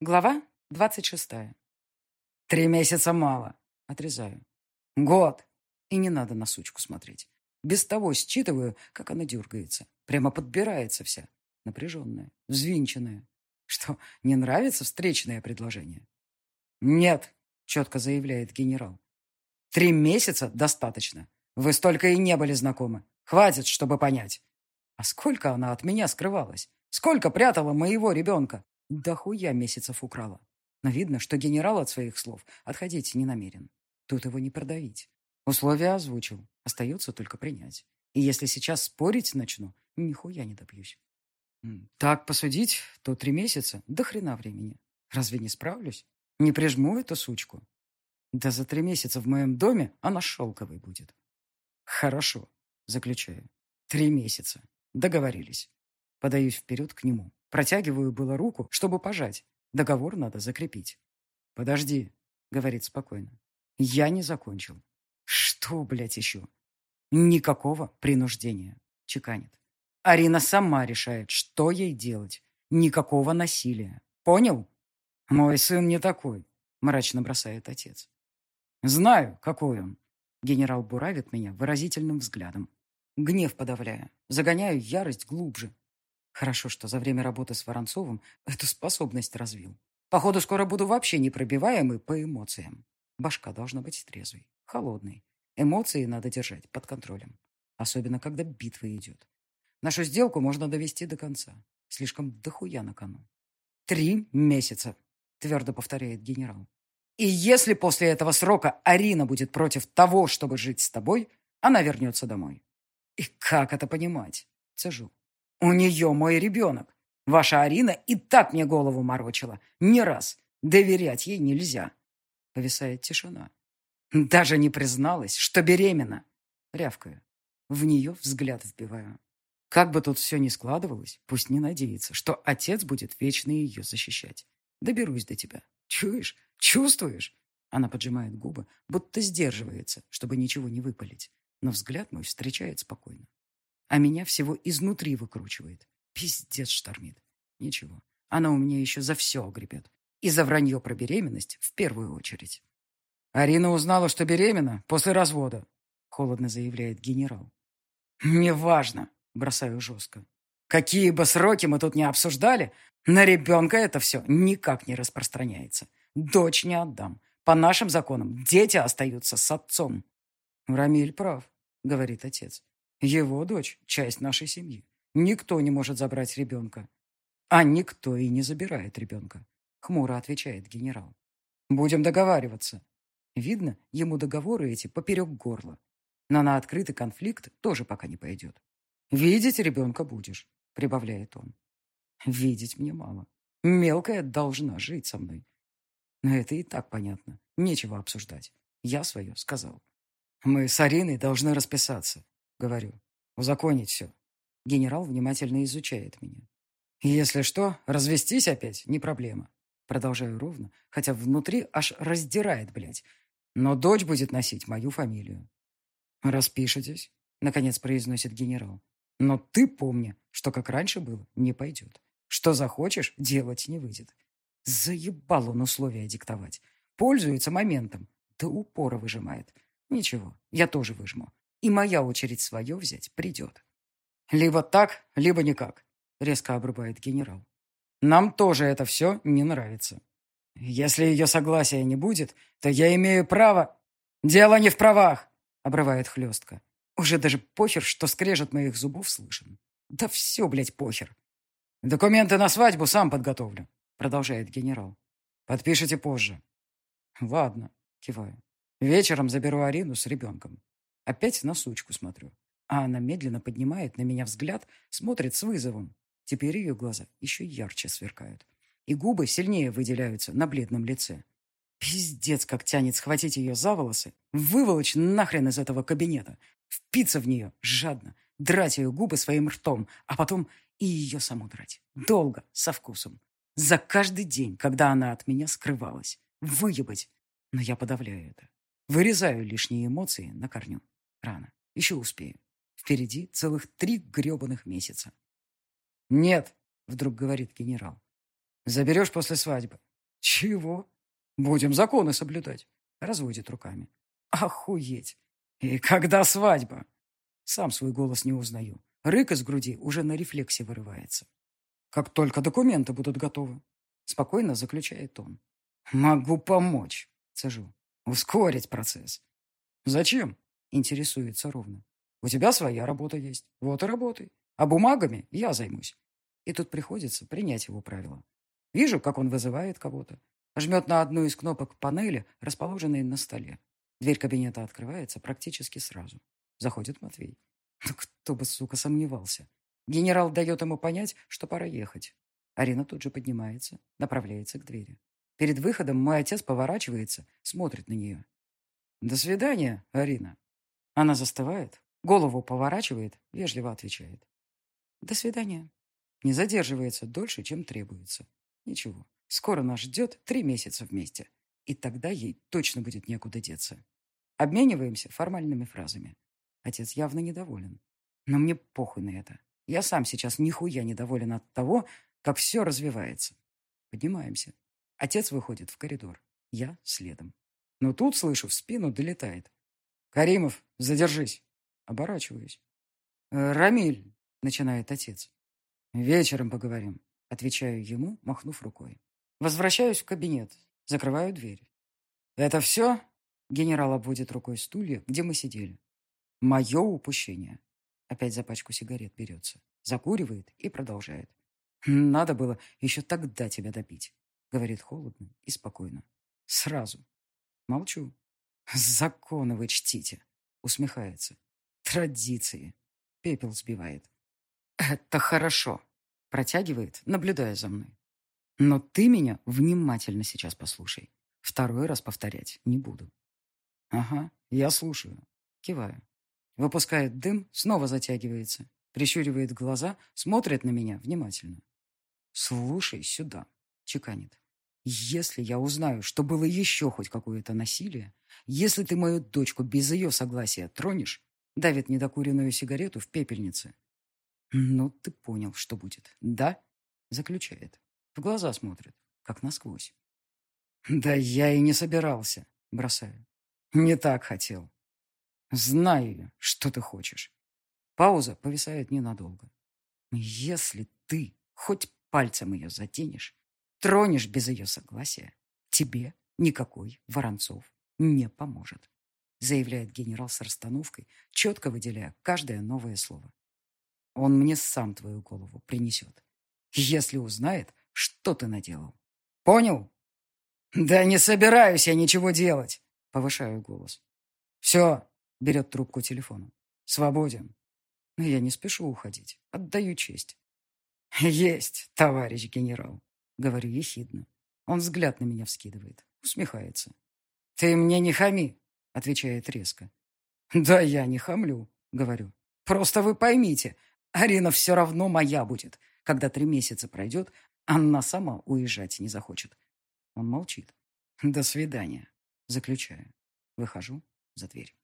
Глава двадцать шестая. Три месяца мало. Отрезаю. Год. И не надо на сучку смотреть. Без того считываю, как она дергается. Прямо подбирается вся. Напряженная, взвинченная. Что, не нравится встречное предложение? Нет, четко заявляет генерал. Три месяца достаточно. Вы столько и не были знакомы. Хватит, чтобы понять. А сколько она от меня скрывалась? Сколько прятала моего ребенка? Да хуя месяцев украла. Но видно, что генерал от своих слов отходить не намерен. Тут его не продавить. Условия озвучил. Остается только принять. И если сейчас спорить начну, нихуя не добьюсь. Так посудить, то три месяца, до хрена времени. Разве не справлюсь? Не прижму эту сучку? Да за три месяца в моем доме она шелковой будет. Хорошо, заключаю. Три месяца. Договорились. Подаюсь вперед к нему. Протягиваю было руку, чтобы пожать. Договор надо закрепить. «Подожди», — говорит спокойно. «Я не закончил». «Что, блядь, еще?» «Никакого принуждения», — чеканит. «Арина сама решает, что ей делать. Никакого насилия. Понял?» «Мой сын не такой», — мрачно бросает отец. «Знаю, какой он». Генерал буравит меня выразительным взглядом. Гнев подавляя, загоняю ярость глубже, Хорошо, что за время работы с Воронцовым эту способность развил. Походу, скоро буду вообще непробиваемый по эмоциям. Башка должна быть трезвой, холодной. Эмоции надо держать под контролем. Особенно, когда битва идет. Нашу сделку можно довести до конца. Слишком дохуя на кону. «Три месяца», — твердо повторяет генерал. «И если после этого срока Арина будет против того, чтобы жить с тобой, она вернется домой». «И как это понимать?» — цежу. У нее мой ребенок. Ваша Арина и так мне голову морочила. Не раз. Доверять ей нельзя. Повисает тишина. Даже не призналась, что беременна. Рявкаю. В нее взгляд вбиваю. Как бы тут все ни складывалось, пусть не надеется, что отец будет вечно ее защищать. Доберусь до тебя. Чуешь? Чувствуешь? Она поджимает губы, будто сдерживается, чтобы ничего не выпалить. Но взгляд мой встречает спокойно а меня всего изнутри выкручивает. Пиздец штормит. Ничего, она у меня еще за все огребет. И за вранье про беременность в первую очередь. Арина узнала, что беременна после развода, холодно заявляет генерал. Неважно, бросаю жестко. Какие бы сроки мы тут не обсуждали, на ребенка это все никак не распространяется. Дочь не отдам. По нашим законам дети остаются с отцом. Рамиль прав, говорит отец. Его дочь – часть нашей семьи. Никто не может забрать ребенка. А никто и не забирает ребенка, хмуро отвечает генерал. Будем договариваться. Видно, ему договоры эти поперек горла. Но на открытый конфликт тоже пока не пойдет. «Видеть ребенка будешь», — прибавляет он. «Видеть мне мало. Мелкая должна жить со мной». Но это и так понятно. Нечего обсуждать. Я свое сказал. Мы с Ариной должны расписаться. Говорю. Узаконить все. Генерал внимательно изучает меня. Если что, развестись опять не проблема. Продолжаю ровно, хотя внутри аж раздирает, блядь. Но дочь будет носить мою фамилию. «Распишитесь», — наконец произносит генерал. «Но ты помни, что как раньше было, не пойдет. Что захочешь, делать не выйдет. Заебал он условия диктовать. Пользуется моментом. До упора выжимает. Ничего, я тоже выжму и моя очередь свое взять придет. Либо так, либо никак, резко обрубает генерал. Нам тоже это все не нравится. Если ее согласия не будет, то я имею право... Дело не в правах, обрывает хлестко. Уже даже похер, что скрежет моих зубов слышен. Да все, блядь, похер. Документы на свадьбу сам подготовлю, продолжает генерал. Подпишите позже. Ладно, киваю. Вечером заберу Арину с ребенком. Опять на сучку смотрю. А она медленно поднимает на меня взгляд, смотрит с вызовом. Теперь ее глаза еще ярче сверкают. И губы сильнее выделяются на бледном лице. Пиздец, как тянет схватить ее за волосы, выволочь нахрен из этого кабинета, впиться в нее жадно, драть ее губы своим ртом, а потом и ее саму драть. Долго, со вкусом. За каждый день, когда она от меня скрывалась. Выебать. Но я подавляю это. Вырезаю лишние эмоции на корню. Рано. Еще успею. Впереди целых три гребаных месяца. «Нет», — вдруг говорит генерал. «Заберешь после свадьбы. Чего? Будем законы соблюдать. Разводит руками. Охуеть. И когда свадьба? Сам свой голос не узнаю. Рык из груди уже на рефлексе вырывается. Как только документы будут готовы. Спокойно заключает он. Могу помочь. Цежу. Ускорить процесс. Зачем? Интересуется ровно. У тебя своя работа есть. Вот и работай. А бумагами я займусь. И тут приходится принять его правила. Вижу, как он вызывает кого-то. Жмет на одну из кнопок панели, расположенной на столе. Дверь кабинета открывается практически сразу. Заходит Матвей. Ну, кто бы, сука, сомневался. Генерал дает ему понять, что пора ехать. Арина тут же поднимается, направляется к двери. Перед выходом мой отец поворачивается, смотрит на нее. «До свидания, Арина». Она застывает, голову поворачивает, вежливо отвечает. «До свидания». Не задерживается дольше, чем требуется. Ничего, скоро нас ждет три месяца вместе. И тогда ей точно будет некуда деться. Обмениваемся формальными фразами. Отец явно недоволен. Но мне похуй на это. Я сам сейчас нихуя недоволен от того, как все развивается. Поднимаемся. Отец выходит в коридор. Я следом. Но тут, слышу, в спину долетает. «Каримов, задержись!» Оборачиваюсь. «Э, «Рамиль!» — начинает отец. «Вечером поговорим», — отвечаю ему, махнув рукой. Возвращаюсь в кабинет. Закрываю дверь. «Это все?» — генерал обводит рукой стулья, где мы сидели. «Мое упущение». Опять за пачку сигарет берется. Закуривает и продолжает. «Надо было еще тогда тебя допить», — говорит холодно и спокойно. «Сразу». Молчу. «Законы вы чтите», — усмехается. «Традиции». Пепел сбивает. «Это хорошо», — протягивает, наблюдая за мной. «Но ты меня внимательно сейчас послушай. Второй раз повторять не буду». «Ага, я слушаю». Киваю. Выпускает дым, снова затягивается. Прищуривает глаза, смотрит на меня внимательно. «Слушай сюда», — чеканит. «Если я узнаю, что было еще хоть какое-то насилие, если ты мою дочку без ее согласия тронешь, давит недокуренную сигарету в пепельнице. Ну, ты понял, что будет, да?» Заключает. В глаза смотрит, как насквозь. «Да я и не собирался», — бросаю. «Не так хотел». «Знаю что ты хочешь». Пауза повисает ненадолго. «Если ты хоть пальцем ее затенешь, тронешь без ее согласия, тебе никакой Воронцов не поможет», заявляет генерал с расстановкой, четко выделяя каждое новое слово. «Он мне сам твою голову принесет, если узнает, что ты наделал. Понял?» «Да не собираюсь я ничего делать!» Повышаю голос. «Все!» — берет трубку телефона. «Свободен!» Но я не спешу уходить. Отдаю честь. «Есть, товарищ генерал», — говорю ехидно. Он взгляд на меня вскидывает, усмехается. «Ты мне не хами», — отвечает резко. «Да я не хамлю», — говорю. «Просто вы поймите, Арина все равно моя будет. Когда три месяца пройдет, она сама уезжать не захочет». Он молчит. «До свидания», — заключаю. Выхожу за дверь.